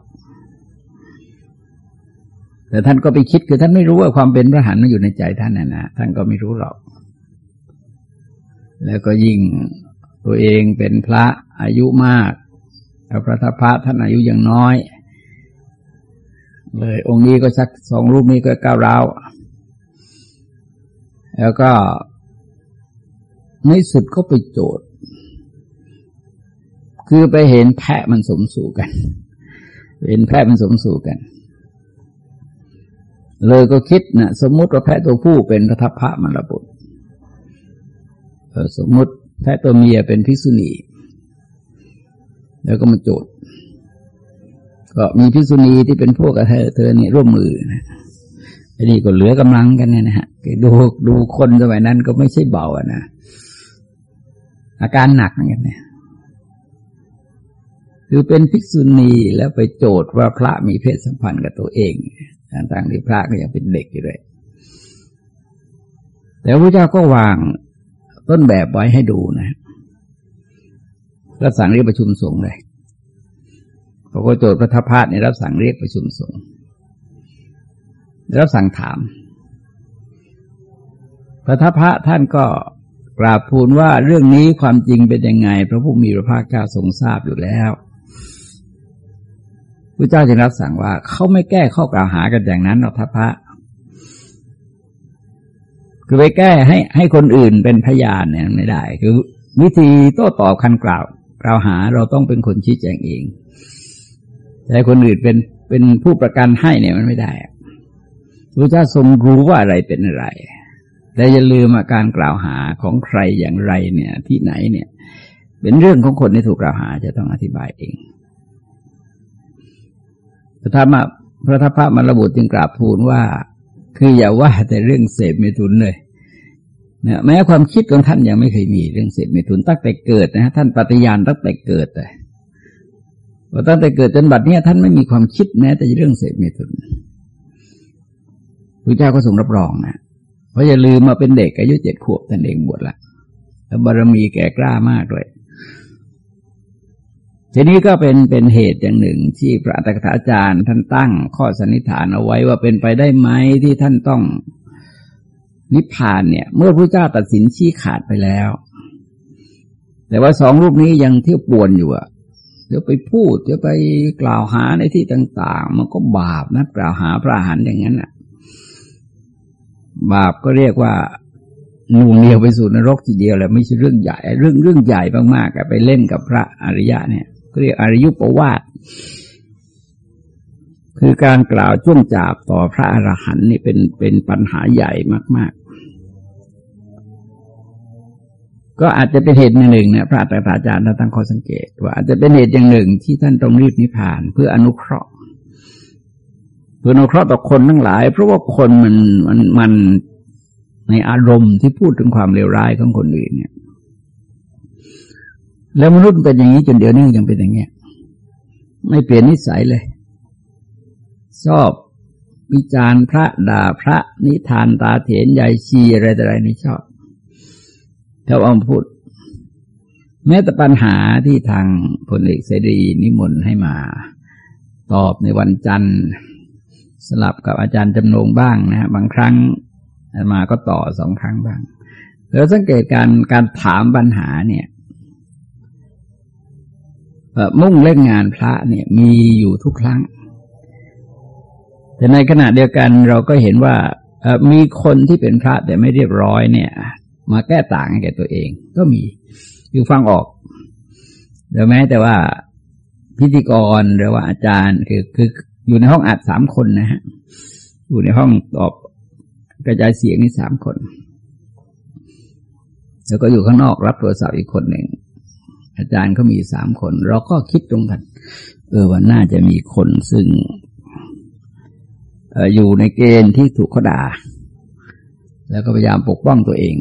แต่ท่านก็ไปคิดคือท่านไม่รู้ว่าความเป็นพระหันมันอยู่ในใจท่านนะนะท่านก็ไม่รู้หรอก แล้วก็ยิ่งตัวเองเป็นพระอายุมากพระทัพพระท่านอายุยังน้อย เลยองค์นี้ก็สักสองรูปนี้ก็ก้าวร้าวแล้วก็ในสุดก็ไปโจทย์ คือไปเห็นแพะมันสมสู่กัน เห็นแพะมันสมสู่กัน เลยก็คิดนะสมมุติว่าแพะตัวผู้เป็นพระทัพพระมรบุตรสมมุติแพะตัวเมียเป็นพิษุณี แล้วก็มาโจทย์ก็มีพิษุณีที่เป็นพวกกับเธอเธอเนี่ยร่วมมือนะอันนี้ก็เหลือกำลังกันเนี่ยนะฮะดูดูคนสมัยนั้นก็ไม่ใช่เบาอะนะอาการหนักเหมือนกันเนี่ยคือเป็นภิกษุณีแล้วไปโจทย์ว่าพระมีเพศสัมพันธ์กับตัวเอง ต่างๆที่พระก็ยังเป็นเด็กอยู่เลย แต่พระเจ้าก็วางต้นแบบไว้ให้ดูนะรับสั่งเรียกประชุมสงฆ์เลยพระโกโจทย์พระทัพพาสในรับสั่งเรียกประชุมสงฆ์รับสั่งถาม พระทัพพระท่านก็กราบทูลว่าเรื่องนี้ความจริงเป็นยังไง พระผู้มีพระภาคเจ้าทรงทราบอยู่แล้ว พระเจ้าจึงรับสั่งว่าเขาไม่แก้ข้อกล่าวหากันอย่างนั้นหรอกทัพพระคือไปแก้ให้ให้คนอื่นเป็นพยานเนี่ยไม่ได้ คือวิธีโต้ตอบคันกล่าว กล่าวหาเราต้องเป็นคนชี้แจงเองแต่คนอื่นเป็นเป็นผู้ประกันให้เนี่ยมันไม่ได้พระเจ้าทรงรู้ว่าอะไรเป็นอะไร แต่อย่าลืมอาการกล่าวหาของใครอย่างไรเนี่ย ที่ไหนเนี่ย เป็นเรื่องของคนที่ถูกกล่าวหาจะต้องอธิบายเอง พระธรรมพระทัพพระมรบุตรจึงกราบทูลว่า คืออย่าว่าแต่เรื่องเสพเมตุนเลยนะแม้ความคิดของท่านยังไม่เคยมีเรื่องเสพเมตุนตั้งแต่เกิดนะท่านปฏิญาณตั้งแต่เกิดแต่ว่าตั้งแต่เกิดจนบัดนี้ท่านไม่มีความคิดแม้แต่เรื่องเสพเมตุนพระเจ้าก็ทรงรับรองนะเพราะอย่าลืมมาเป็นเด็กอายุเจ็ดขวบท่านเองบวชละแล้วบารมีแก่กล้ามากเลย ทีนี้ก็เป็นเป็นเหตุอย่างหนึ่งที่พระอัตถกถาจารย์ท่านตั้งข้อสันนิษฐานเอาไว้ว่าเป็นไปได้ไหมที่ท่านต้องนิพพานเนี่ย เมื่อพระเจ้าตัดสินชี้ขาดไปแล้ว แต่ว่าสองรูปนี้ยังเที่ยวป่วนอยู่อะเดี๋ยวไปพูดเดี๋ยวไปกล่าวหาในที่ต่าง ๆ มันก็บาปนะกล่าวหาพระหันอย่างนั้นอะบาปก็เรียกว่านูเนียวไปสู่นรกทีเดียวแหละไม่ใช่เรื่องใหญ่ เรื่องเรื่องใหญ่มากๆไปเล่นกับพระอริยะเนี่ย เรียกอริยุปวาทคือการกล่าวจุ้งจาบต่อพระอรหันต์นี่เป็นเป็นปัญหาใหญ่มาก ๆ ก็อาจจะเป็นเหตุหนึ่งเนี่ยพระตถาจารย์ท่านตั้งข้อสังเกต ว่าอาจจะเป็นเหตุอย่างหนึ่งที่ท่านต้องรีบนิพพานเพื่ออนุเคราะห์เพื่ออนุเคราะห์ต่อคนทั้งหลาย เพราะว่าคนมันมันมันในอารมณ์ที่พูดถึงความเลวร้ายของคนอื่นเนี่ย แล้วมนุษย์เป็นอย่างนี้จนเดี๋ยวนี้ยังเป็นอย่างเงี้ยไม่เปลี่ยนนิสัยเลย ชอบวิจารณ์พระด่าพระนิทานตาเถนใหญ่ชีอะไรแต่ไรนี่ชอบเขาเอาพูด แม้แต่ปัญหาที่ทางพลเอกเสรีนิมนต์ให้มา ตอบในวันจันทร์ สลับกับอาจารย์จำนงบ้างนะฮะบางครั้งมาก็ต่อสองครั้งบ้าง แล้วสังเกตการการถามปัญหาเนี่ย มุ่งเล่นงานพระเนี่ยมีอยู่ทุกครั้ง แต่ในขณะเดียวกันเราก็เห็นว่ามีคนที่เป็นพระแต่ไม่เรียบร้อยเนี่ย มาแก้ต่างให้แก่ตัวเอง ก็มีคือฟังออกเดี๋ยวแม้แต่ว่าพิธีกรหรือว่าอาจารย์คือคืออยู่ในห้องอัดสามคนนะฮะอยู่ในห้องตอบกระจายเสียงนี่สามคน แล้วก็อยู่ข้างนอกรับโทรศัพท์อีกคนหนึ่ง อาจารย์ก็มีสามคน เราก็คิดตรงกัน เออว่าน่าจะมีคนซึ่งอยู่ในเกณฑ์ที่ถูกเขาด่า แล้วก็พยายามปกป้องตัวเอง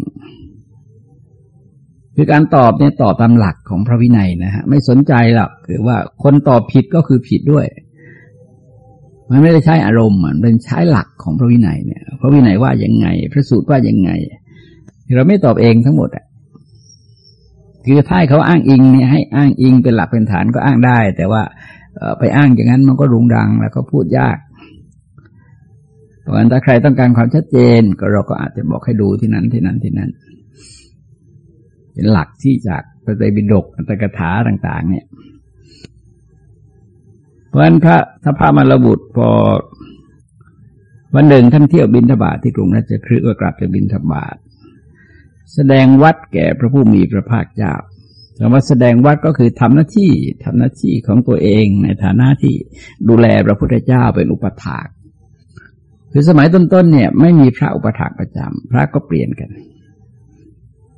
คือการตอบเนี่ยตอบตามหลักของพระวินัยนะฮะไม่สนใจหรอกคือว่าคนตอบผิดก็คือผิดด้วย มันไม่ได้ใช้อารมณ์มันเป็นใช้หลักของพระวินัยเนี่ย พระวินัยว่ายังไง พระสูตรว่ายังไง เราไม่ตอบเองทั้งหมดอะ คือถ้าเขาอ้างอิงเนี่ยให้อ้างอิงเป็นหลักเป็นฐานก็อ้างได้ แต่ว่าไปอ้างอย่างนั้นมันก็รุงรังแล้วก็พูดยาก เพราะฉะนั้นถ้าใครต้องการความชัดเจน ก็เราก็อาจจะบอกให้ดูที่นั้นที่นั้นที่นั้น เป็นหลักที่จากพระไตรปิฎกอัตถกถาต่าง ๆ เนี่ย เพราะฉะนั้นพระสภามารบุตรพอวันหนึ่งท่านเที่ยวบินทบาทที่กรุงราชคฤห์ก็กลับจากบินทบาท แสดงวัดแก่พระผู้มีพระภาคเจ้าคำว่าแสดงวัดก็คือทำหน้าที่ทำหน้าที่ของตัวเองในฐานะที่ดูแลพระพุทธเจ้าเป็นอุปถากคือสมัยต้นๆเนี่ย ไม่มีพระอุปถากประจำพระก็เปลี่ยนกัน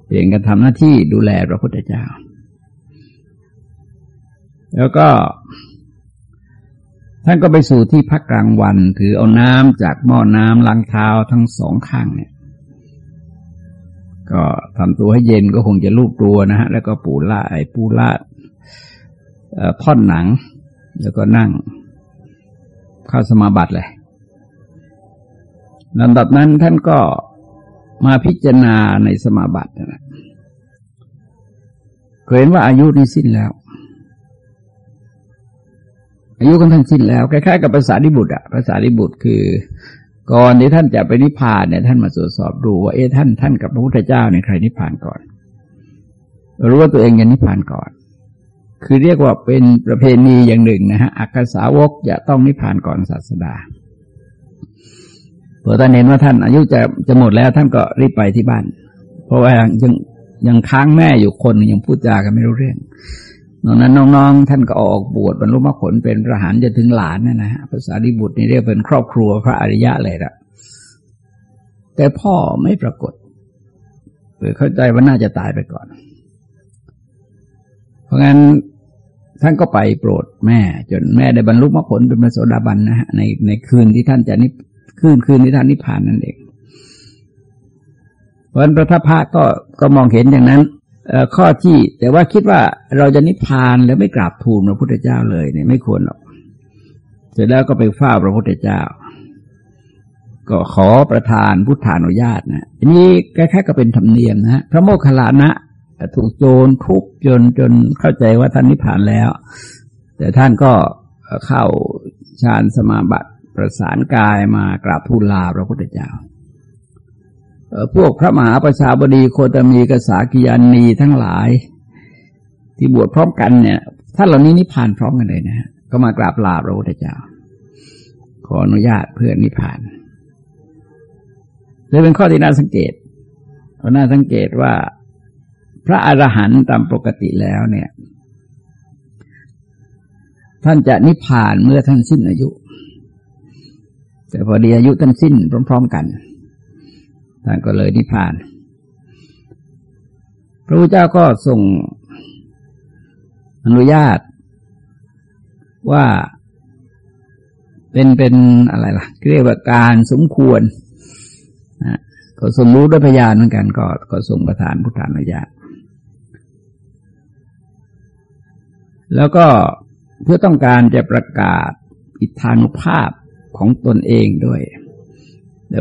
เปลี่ยนกันทำหน้าที่ดูแลพระพุทธเจ้า แล้วก็ท่านก็ไปสู่ที่พักกลางวัน ถือเอาน้ำจากหม้อน้ำล้างเท้าทั้งสองข้างเนี่ย ก็ทำตัวให้เย็นก็คงจะลูบตัวนะฮะ แล้วก็ปูลาไอ้ปูลาดท่อนหนัง แล้วก็นั่งเข้าสมาบัติเลยลำดับนั้นท่านก็มาพิจารณาในสมาบัตินะเห็นว่าอายุนี้สิ้นแล้ว อายุของท่านสิ้นแล้วคล้ายๆกับภาษาดิบุตรอะภาษาดิบุตรคือ ก่อนที่ท่านจะไปนิพพานเนี่ยท่านมาตรวจสอบดูว่าเอ๊ะท่านท่านกับพระพุทธเจ้าเนี่ยใครนิพพานก่อน รู้ว่าตัวเองยังนิพพานก่อน คือเรียกว่าเป็นประเพณีอย่างหนึ่งนะฮะอักษาวกจะต้องนิพพานก่อนศาสดาพอท่านเห็นว่าท่านอายุจะจะหมดแล้วท่านก็รีบไปที่บ้าน เพราะว่ายังยังค้างแม่อยู่คนยังพูดจากันไม่รู้เรื่อง นอกนั้นน้องๆ ท่านก็ออกบวชบรรลุมรรคผลเป็นพระหานจะถึงหลานนะนะฮะภาษาดิบุตรนี่เรียกเป็นครอบครัวพระอริยะเลยละแต่พ่อไม่ปรากฏหรือเข้าใจว่าน่าจะตายไปก่อน เพราะงั้นท่านก็ไปโปรดแม่ จนแม่ได้บรรลุมรรคผลเป็นพระโสดาบันนะฮะในในคืนที่ท่านจะนิคืนคืนที่ท่านนิพพานนั่นเองเพราะนั้นพระทัพพระก็ก็มองเห็นอย่างนั้น ข้อที่แต่ว่าคิดว่าเราจะนิพพานแล้วไม่กราบทูลพระพุทธเจ้าเลยเนี่ยไม่ควรหรอกเสร็จแล้วก็ไปฝ้าพระพุทธเจ้า ก็ขอประทานพุทธานุญาตนะอันนี้แค่ๆก็เป็นธรรมเนียมนะพระโมคคัลลานะถูกโจรทุบจนจนเข้าใจว่าท่านนิพพานแล้ว แต่ท่านก็เข้าฌานสมาบัติประสานกายมากราบทูลลาพระพุทธเจ้า พวกพระมหาประชาบดีโคตมีกษากิยานีทั้งหลาย ที่บวชพร้อมกันเนี่ยท่านเหล่านี้นิพพานพร้อมกันเลยนะก็มากราบลาพระพุทธเจ้า ขออนุญาตเพื่อนิพพานเลยเป็นข้อที่น่าสังเกตเราน่าสังเกตว่าพระอรหันต์ตามปกติแล้วเนี่ย ท่านจะนิพพานเมื่อท่านสิ้นอายุ แต่พอดีอายุท่านสิ้นพร้อม ๆ กัน ท่านก็เลยนิพพาน พระพุทธเจ้าก็ส่งอนุญาตว่าเป็นเป็นอะไรล่ะเรียกว่าการสมควรนะก็สมรู้ด้วยพยานเหมือนกัน ก็ก็ส่งประธานพุทธานุญาตแล้วก็เพื่อต้องการจะประกาศอิทธานุภาพของตนเองด้วย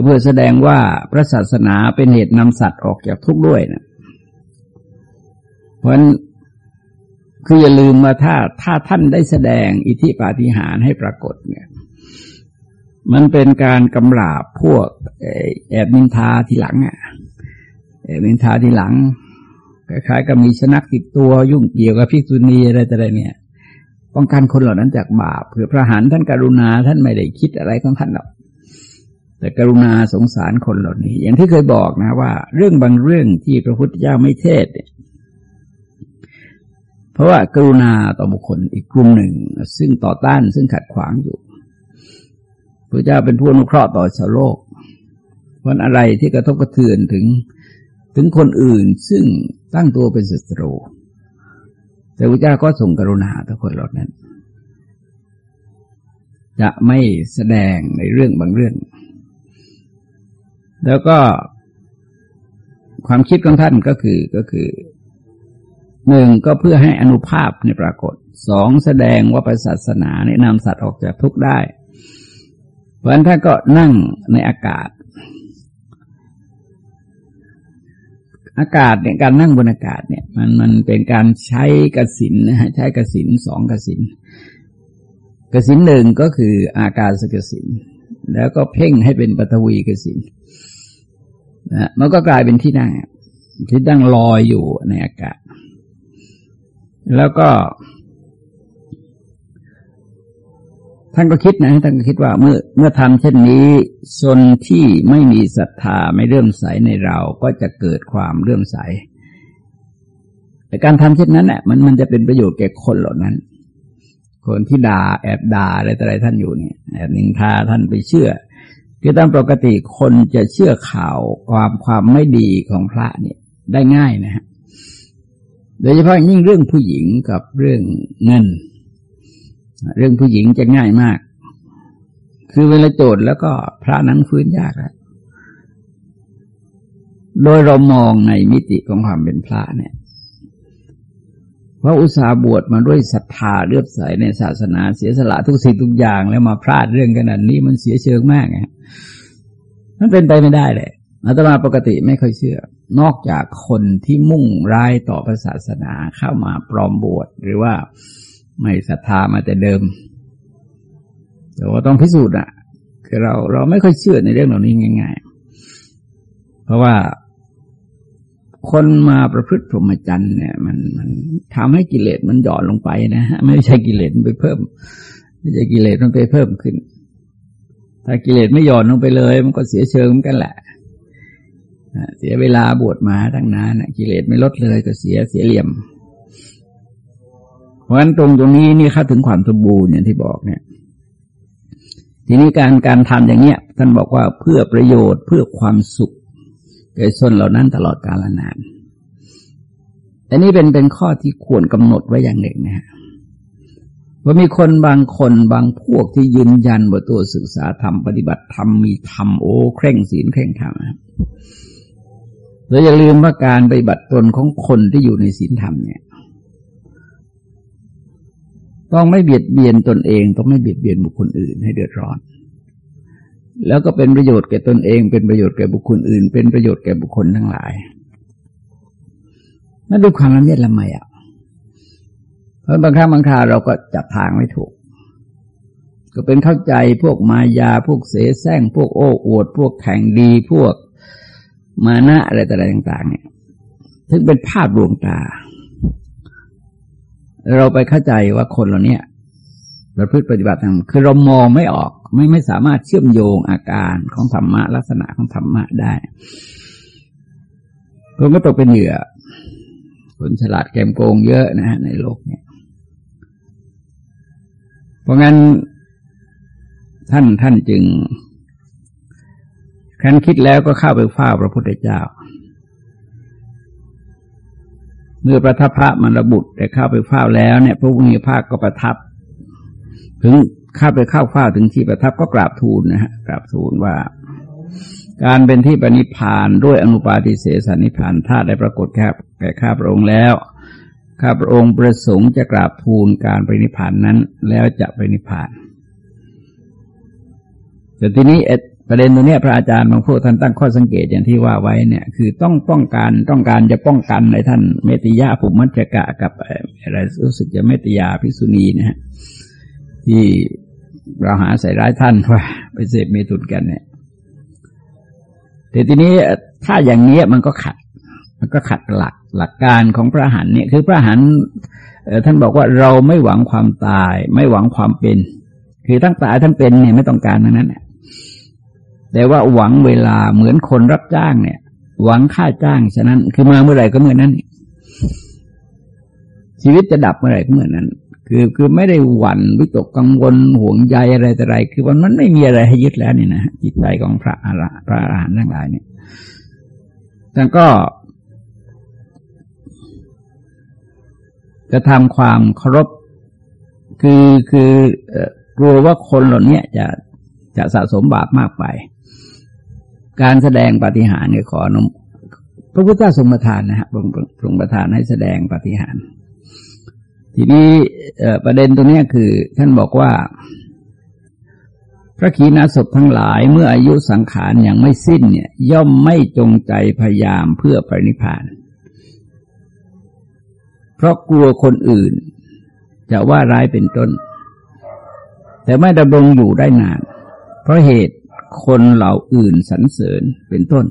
เพื่อแสดงว่าพระศาสนาเป็นเหตุนำสัตว์ออกจากทุกข์ด้วยนะเพราะฉะนั้นคืออย่าลืมว่าถ้าถ้าท่านได้แสดงอิทธิปาฏิหาริย์ให้ปรากฏเนี่ย มันเป็นการกำราบพวกแอบมินทาทีหลังอะแอบมินทาทีหลังคล้ายๆกับมีชนักติดตัวยุ่งเกี่ยวกับพิกษุณีอะไรแต่ไรเนี่ยป้องกันคนเหล่านั้นจากบาปเพื่อพระหันท่านกรุณาท่านไม่ได้คิดอะไรของท่านหรอก แต่กรุณาสงสารคนเหล่านี้ อย่างที่เคยบอกนะว่า เรื่องบางเรื่องที่พระพุทธเจ้าไม่เทศเนี่ยเพราะว่ากรุณาต่อบุคคลอีกกลุ่มหนึ่ง ซึ่งต่อต้านซึ่งขัดขวางอยู่พระเจ้าเป็นผู้อนุเคราะห์ต่อชาวโลกเพราะอะไรที่กระทบกระเทือนถึงถึงคนอื่นซึ่งตั้งตัวเป็นศัตรู แต่พระเจ้าก็ส่งกรุณาต่อคนเหล่านั้น จะไม่แสดงในเรื่องบางเรื่อง แล้วก็ความคิดของท่านก็คือก็คือหนึ่งก็เพื่อให้อนุภาพในปรากฏสองแสดงว่าศาสนาเนี่ยนำสัตว์ออกจากทุกข์ได้ เพราะฉะนั้นท่านก็นั่งในอากาศ อากาศเนี่ยการนั่งบนอากาศเนี่ย มันมันเป็นการใช้กสินนะฮะใช้กสินสองกสินกสินหนึ่งก็คืออากาศสกสินแล้วก็เพ่งให้เป็นปฐวีกสิน นะมันก็กลายเป็นที่นั่ง ที่นั่งลอยอยู่ในอากาศ แล้วก็ ท่านก็คิดนะท่านก็คิดว่าเมื่อเมื่อทำเช่นนี้ชนที่ไม่มีศรัทธาไม่เริ่มใสในเราก็จะเกิดความเริ่มใสแต่การทำเช่นนั้นเนี่ยมันมันจะเป็นประโยชน์แก่คนเหล่านั้น คนที่ด่าแอบด่าอะไรต่ออะไรท่านอยู่เนี่ยแอบนินทาท่านไปเชื่อ คือตามปกติคนจะเชื่อข่าวความความไม่ดีของพระเนี่ยได้ง่ายนะฮะ โดยเฉพาะยิ่งเรื่องผู้หญิงกับเรื่องเงิน เรื่องผู้หญิงจะง่ายมาก คือเวลาโจทย์แล้วก็พระนั้นฟื้นยากแล้วโดยเรามองในมิติของความเป็นพระเนี่ย เพราะอุตสาบวชมาด้วยศรัทธาเลือบใสในศาสนาเสียสละทุกสิ่งทุกอย่างแล้วมาพลาดเรื่องขนาดนี้มันเสียเชิงมากไงมันเป็นไปไม่ได้เลยอาตมาปกติไม่ค่อยเชื่อ นอกจากคนที่มุ่งร้ายต่อศาสนาเข้ามาปลอมบวชหรือว่าไม่ศรัทธามาแต่เดิม แต่ว่าต้องพิสูจน์อะ คือเราเราไม่ค่อยเชื่อในเรื่องเหล่านี้ง่าย ๆ เพราะว่า คนมาประพฤติพรหมจรรย์เนี่ย มันมันทำให้กิเลสมันหย่อนลงไปนะฮะไม่ใช่กิเลสมันไปเพิ่ม ไม่ใช่กิเลสมันไปเพิ่มขึ้น ถ้ากิเลสไม่หย่อนลงไปเลย มันก็เสียเชิงมือนกันแหละเสียเวลาบวชมาตั้งนานกิเลสไม่ลดเลยก็เสียเสียเหลี่ยม เพราะฉะนั้นตรงตรงนี้นี่เข้าถึงความสมบูรณ์อย่างที่บอกเนี่ย ทีนี้การการทำอย่างเนี้ยท่านบอกว่าเพื่อประโยชน์เพื่อความสุข แก่ชนเหล่านั้นตลอดกาลนาน อันนี้เป็นเป็นข้อที่ควรกำหนดไว้อย่างหนึ่งนะฮะว่ามีคนบางคนบางพวกที่ยืนยันว่าตัวศึกษาธรรมปฏิบัติธรรมมีธรรมโอ้เคร่งศีลเคร่งธรรมเราอย่าลืมว่าการปฏิบัติตนของคนที่อยู่ในศีลธรรมเนี่ย ต้องไม่เบียดเบียนตนเอง ต้องไม่เบียดเบียนบุคคลอื่นให้เดือดร้อน แล้วก็เป็นประโยชน์แก่ตนเอง เป็นประโยชน์แก่บุคคลอื่น เป็นประโยชน์แก่บุคคลทั้งหลายนั่นด้วยความละเมียดละไมอะ เพราะบางครั้งบางคราเราก็จับทางไม่ถูก ก็เป็นเข้าใจพวกมายาพวกเสแสร้งพวกโอ้อวด พวกแข่งดีพวกมานะอะไรต่างๆเนี่ยถึงเป็นภาพดวงตา เราไปเข้าใจว่าคนเราเนี่ย เราพฤติปฏิบัติธรรมคือเรามองไม่ออกไม่ไม่สามารถเชื่อมโยงอาการของธรรมะลักษณะของธรรมะได้คนก็ตกเป็นเหยื่อคนฉลาดแกมโกงเยอะนะฮะในโลกเนี่ยเพราะงั้นท่านท่านจึงคันคิดแล้วก็เข้าไปเฝ้าพระพุทธเจ้า เมื่อประทับพระมันระบุแต่เข้าไปเฝ้าแล้วเนี่ยพระพุทธภาคก็ประทับ ถึงข้าไปเข้าเฝ้าถึงที่ประทับก็กราบทูลนะฮะกราบทูลว่า การเป็นที่ปณิพานด้วยอนุปาทิเสสนิพานถ้าได้ปรากฏแค่แก่ข้าพระองค์แล้วข้าพระองค์ประสงค์จะกราบทูลการปณิพานนั้น แล้วจะปณิพานแต่ทีนี้ประเด็นตรงนี้พระอาจารย์บางพวกท่านตั้งข้อสังเกตอย่างที่ว่าไว้เนี่ย คือต้องป้องกันต้องการจะป้องกันในท่านเมติยาภูมิมัจกะกับอะไรรู้สึกจะเมติยาพิสุนีนะฮะ ที่เราหาใส่ร้ายท่านว่าไปเสพเมตุนกันเนี่ยแต่ทีนี้ถ้าอย่างนี้มันก็ขัด มันก็ขัดหลักหลักการของพระหันเนี่ยคือพระหันท่านบอกว่าเราไม่หวังความตาย ไม่หวังความเป็น คือทั้งตายทั้งเป็นเนี่ยไม่ต้องการทั้งนั้นแต่ว่าหวังเวลาเหมือนคนรับจ้างเนี่ย หวังค่าจ้างฉะนั้น คือมาเมื่อไหร่ก็เมื่อนั้น ชีวิตจะดับเมื่อไหร่ก็เมื่อนั้น คือคือไม่ได้หวั่นวิตกกังวลห่วงใยอะไรแต่ไร คือมันมันไม่มีอะไรให้ยึดแล้วนี่นะจิตใจของพระอรพระอรหันต์ทั้งหลายเนี่ยแต่ก็ จะทำความเคารพคือคือกลัวว่าคนเหล่านี้จะจะสะสมบาปมากไป การแสดงปฏิหารเนี่ยขอนมพระพุทธเจ้าทรงประทานนะฮะทรงประทานให้แสดงปฏิหาร ทีนี้ประเด็นตรงนี้คือท่านบอกว่า พระขีณาสพทั้งหลายเมื่ออายุสังขารยังไม่สิ้นเนี่ย ย่อมไม่จงใจพยายามเพื่อปรินิพาน เพราะกลัวคนอื่น จะว่าร้ายเป็นต้น แต่ไม่ดำรงอยู่ได้นาน เพราะเหตุคนเหล่าอื่นสรรเสริญเป็นต้น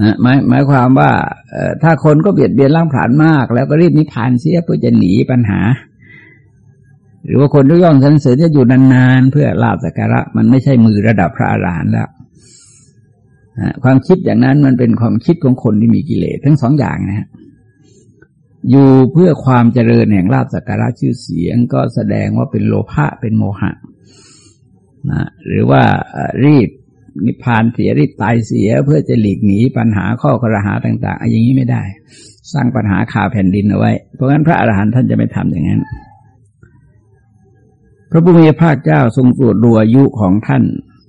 นะหมายหมายความว่าถ้าคนก็เบียดเบียนร่างผลาญมาก แล้วก็รีบนิพพานเสียเพื่อจะหนีปัญหา หรือว่าคนทุกย่องสรรเสริญจะอยู่นานๆเพื่อลาบสักการะ มันไม่ใช่มือระดับพระอรหันต์แล้วความคิดอย่างนั้นมันเป็นความคิดของคนที่มีกิเลสทั้งสองอย่างนะฮะอยู่เพื่อความเจริญแห่งลาบสักการะชื่อเสียง ก็แสดงว่าเป็นโลภะเป็นโมหะนะหรือว่ารีบ นิพพานเสียรีบตายเสียเพื่อจะหลีกหนีปัญหาข้อกระหาต่างๆอย่างนี้ไม่ได้ สร้างปัญหาขาแผ่นดินเอาไว้ เพราะงั้นพระอรหันต์ท่านจะไม่ทำอย่างนั้น พระพุทธภาคเจ้าทรงตรวจดูอายุของท่าน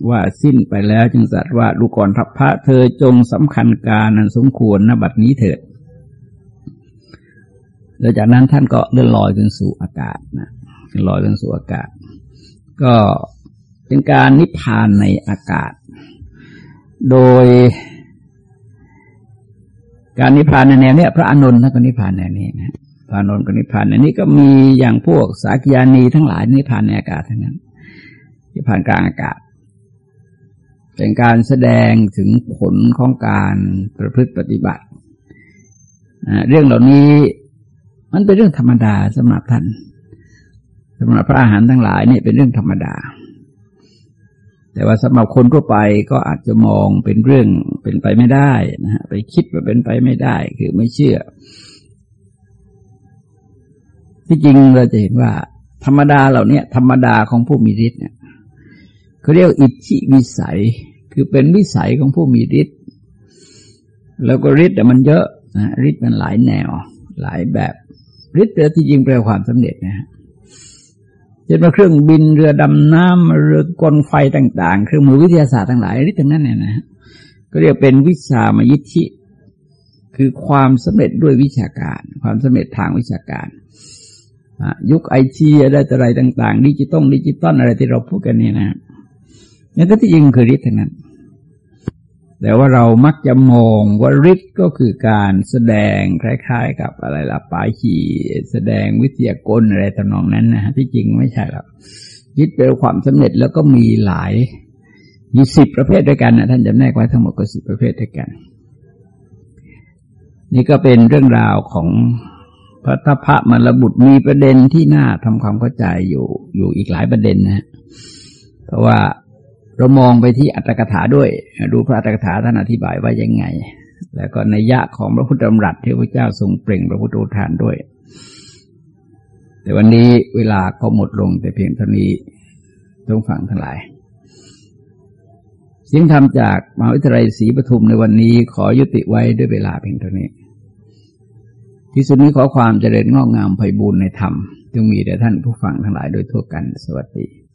ว่าสิ้นไปแล้วจึงสัตว์ว่าดูก่อนทัพพระเธอจงสำคัญการนั้นสมควรนบัดนี้เถิดแล้วจากนั้นท่านก็เลื่อนลอยขึ้นสู่อากาศนะลอยขึ้นสู่อากาศ ก็ เป็นการนิพพานในอากาศ โดย การนิพพานในแนวเนี้ย พระอานนท่านก็นิพพานแนวนี้นะพระอานนก็นิพพานในนี้ก็มีอย่างพวกสากิยานีทั้งหลายนิพพานในอากาศทั้งนั้นนิพพานกลางอากาศ เป็นการแสดงถึงผลของการประพฤติปฏิบัติเรื่องเหล่านี้มันเป็นเรื่องธรรมดาสำหรับท่านสำหรับพระอาหารทั้งหลายเนี่ยเป็นเรื่องธรรมดา แต่ว่าสำหรับคนทั่วไปก็อาจจะมองเป็นเรื่องเป็นไปไม่ได้นะฮะไปคิดว่าเป็นไปไม่ได้คือไม่เชื่อ ที่จริงเราจะเห็นว่า ธรรมดาเหล่านี้ธรรมดาของผู้มีฤทธิ์เนี่ยเขาเรียกอิทธิวิสัย คือเป็นวิสัยของผู้มีฤทธิ์แล้วก็ฤทธิ์แต่มันเยอะนะฤทธิ์มันหลายแนว หลายแบบฤทธิ์แต่ที่จริงแปลความสำเร็จนะฮะ เช่นว่าเครื่องบินเรือดำน้ำเรือกลไฟต่าง ๆ เครื่องมือวิทยาศาสตร์ทั้งหลายฤทธิ์ทั้งนั้นเนี่ยนะก็เรียกเป็นวิชามยิทธิ คือความสำเร็จด้วยวิชาการ ความสำเร็จทางวิชาการยุคไอทีอะไรต่อะไรต่าง ๆ ดิจิตอลดิจิตอลอะไรที่เราพูดกันเนี่ยนะนั่นก็ที่ยิงคือฤทธิ์ทั้งนั้น แต่ว่าเรามักจะมองว่าฤทธิ์ก็คือการแสดงคล้าย ๆ กับอะไรล่ะปาขีแสดงวิทยากลอะไรต่างนั้นนะที่จริงไม่ใช่หรอกฤทธิ์เป็นความสำเร็จแล้วก็มีหลายมีสิบประเภทด้วยกันนะท่านจำแนกไว้ทั้งหมดก็สิบประเภทด้วยกัน นี่ก็เป็นเรื่องราวของพระทัพพระมรบุตรมีประเด็นที่น่าทำความเข้าใจอยู่อยู่อีกหลายประเด็นนะเพราะว่า เรามองไปที่อัตถกถาด้วย ดูพระอัตถกถาท่านอธิบายว่ายังไง แล้วก็ในยะของพระพุทธธรรมรัตที่พระเจ้าทรงเปล่งพระพุทธโอทานด้วย แต่วันนี้เวลาก็หมดลงแต่เพียงเท่านี้ต้องฟังทั้งหลาย เสียงธรรมจากมหาวิทยาลัยศรีปทุมในวันนี้ขอยุติไว้ด้วยเวลาเพียงเท่านี้ ที่สุดนี้ขอความเจริญงอกงามไพบูรณ์ในธรรมจงมีแด่ท่านผู้ฟังทั้งหลายโดยทั่วกันสวัสดี